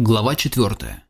Глава 4.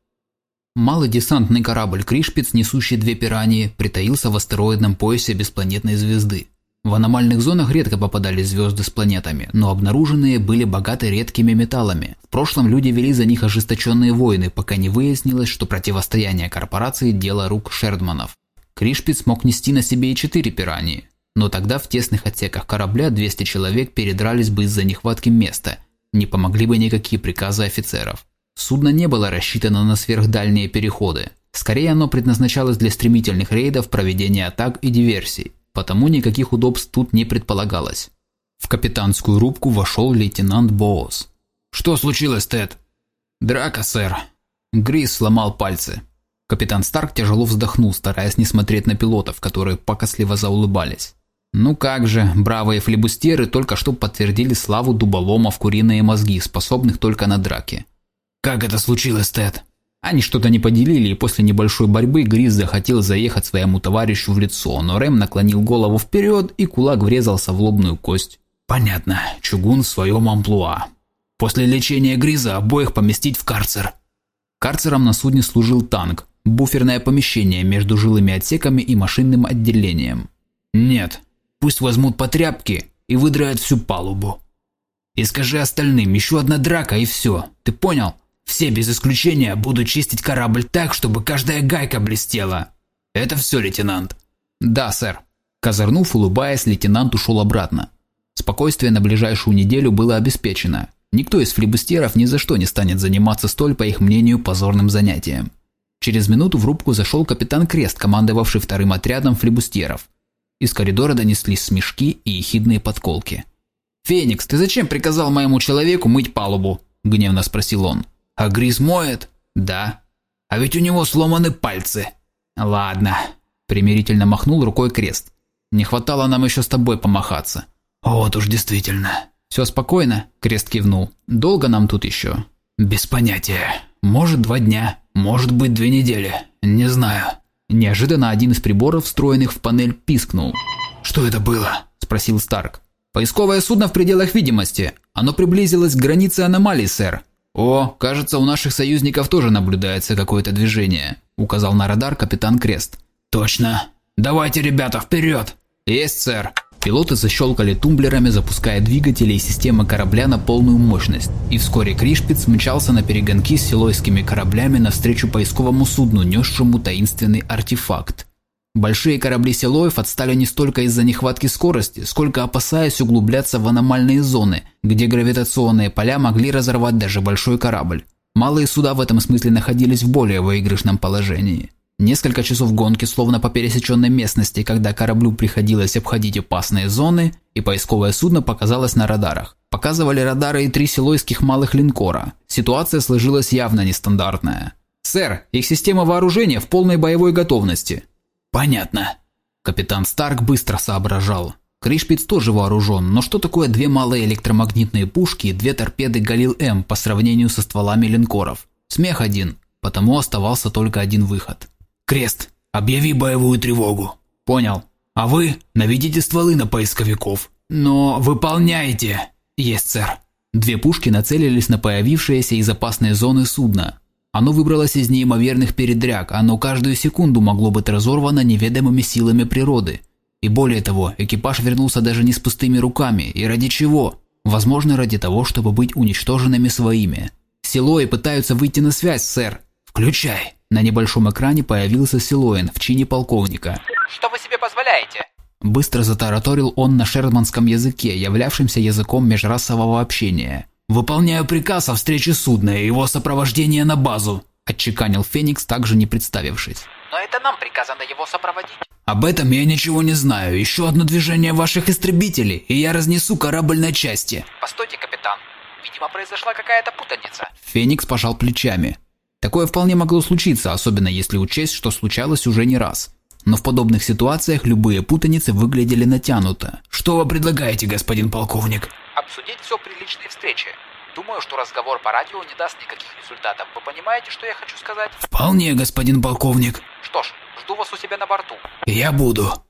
Малый десантный корабль «Кришпиц», несущий две пираньи, притаился в астероидном поясе беспланетной звезды. В аномальных зонах редко попадались звезды с планетами, но обнаруженные были богаты редкими металлами. В прошлом люди вели за них ожесточенные войны, пока не выяснилось, что противостояние корпорации – дело рук Шердманов. Кришпиц мог нести на себе и четыре пираньи, но тогда в тесных отсеках корабля 200 человек передрались бы из-за нехватки места, не помогли бы никакие приказы офицеров. Судно не было рассчитано на сверхдальние переходы. Скорее оно предназначалось для стремительных рейдов, проведения атак и диверсий, потому никаких удобств тут не предполагалось. В капитанскую рубку вошел лейтенант Боус. «Что случилось, Тед?» «Драка, сэр». Грис сломал пальцы. Капитан Старк тяжело вздохнул, стараясь не смотреть на пилотов, которые покосливо заулыбались. Ну как же, бравые флебустеры только что подтвердили славу дуболомов куриные мозги, способных только на драки. «Как это случилось, Тед?» Они что-то не поделили, и после небольшой борьбы Гриз захотел заехать своему товарищу в лицо, но Рэм наклонил голову вперед, и кулак врезался в лобную кость. «Понятно. Чугун в своем амплуа. После лечения Гриза обоих поместить в карцер». Карцером на судне служил танк, буферное помещение между жилыми отсеками и машинным отделением. «Нет. Пусть возьмут по тряпке и выдрают всю палубу. И скажи остальным, еще одна драка и все. Ты понял?» Все без исключения будут чистить корабль так, чтобы каждая гайка блестела. Это все, лейтенант. Да, сэр. Козырнув, улыбаясь, лейтенант ушел обратно. Спокойствие на ближайшую неделю было обеспечено. Никто из флибустеров ни за что не станет заниматься столь, по их мнению, позорным занятием. Через минуту в рубку зашел капитан Крест, командовавший вторым отрядом флибустеров. Из коридора донеслись смешки и ехидные подколки. «Феникс, ты зачем приказал моему человеку мыть палубу?» – гневно спросил он. А Грис моет? Да. А ведь у него сломаны пальцы. Ладно. Примирительно махнул рукой крест. Не хватало нам еще с тобой помахаться. Вот уж действительно. Все спокойно? Крест кивнул. Долго нам тут еще? Без понятия. Может два дня, может быть две недели. Не знаю. Неожиданно один из приборов, встроенных в панель, пискнул. «Что это было?» – спросил Старк. «Поисковое судно в пределах видимости. Оно приблизилось к границе аномалии, сэр. «О, кажется, у наших союзников тоже наблюдается какое-то движение», – указал на радар капитан Крест. «Точно. Давайте, ребята, вперед!» «Есть, сэр!» Пилоты защелкали тумблерами, запуская двигатели и системы корабля на полную мощность, и вскоре Кришпиц мчался на перегонки с силойскими кораблями навстречу поисковому судну, несшему таинственный артефакт. Большие корабли Силоев отстали не столько из-за нехватки скорости, сколько опасаясь углубляться в аномальные зоны, где гравитационные поля могли разорвать даже большой корабль. Малые суда в этом смысле находились в более выигрышном положении. Несколько часов гонки словно по пересеченной местности, когда кораблю приходилось обходить опасные зоны, и поисковое судно показалось на радарах. Показывали радары и три силойских малых линкора. Ситуация сложилась явно нестандартная. «Сэр, их система вооружения в полной боевой готовности», «Понятно». Капитан Старк быстро соображал. Кришпиц тоже вооружен, но что такое две малые электромагнитные пушки и две торпеды Галил-М по сравнению со стволами линкоров? Смех один, потому оставался только один выход. «Крест, объяви боевую тревогу». «Понял. А вы наведите стволы на поисковиков. Но выполняйте». «Есть, сэр». Две пушки нацелились на появившиеся из опасной зоны судна. Оно выбралось из неимоверных передряг, оно каждую секунду могло быть разорвано неведомыми силами природы. И более того, экипаж вернулся даже не с пустыми руками. И ради чего? Возможно, ради того, чтобы быть уничтоженными своими. Силои пытаются выйти на связь, сэр. Включай. На небольшом экране появился Силоин в чине полковника. Что вы себе позволяете? Быстро затараторил он на шерманском языке, являвшемся языком межрасового общения. «Выполняю приказ о встрече судна и его сопровождение на базу», – отчеканил Феникс, также не представившись. «Но это нам приказано его сопроводить». «Об этом я ничего не знаю. Еще одно движение ваших истребителей, и я разнесу корабль на части». «Постойте, капитан. Видимо, произошла какая-то путаница». Феникс пожал плечами. Такое вполне могло случиться, особенно если учесть, что случалось уже не раз. Но в подобных ситуациях любые путаницы выглядели натянуто. «Что вы предлагаете, господин полковник?» Обсудить все при личной встрече. Думаю, что разговор по радио не даст никаких результатов. Вы понимаете, что я хочу сказать? Вполне, господин полковник. Что ж, жду вас у себя на борту. Я буду.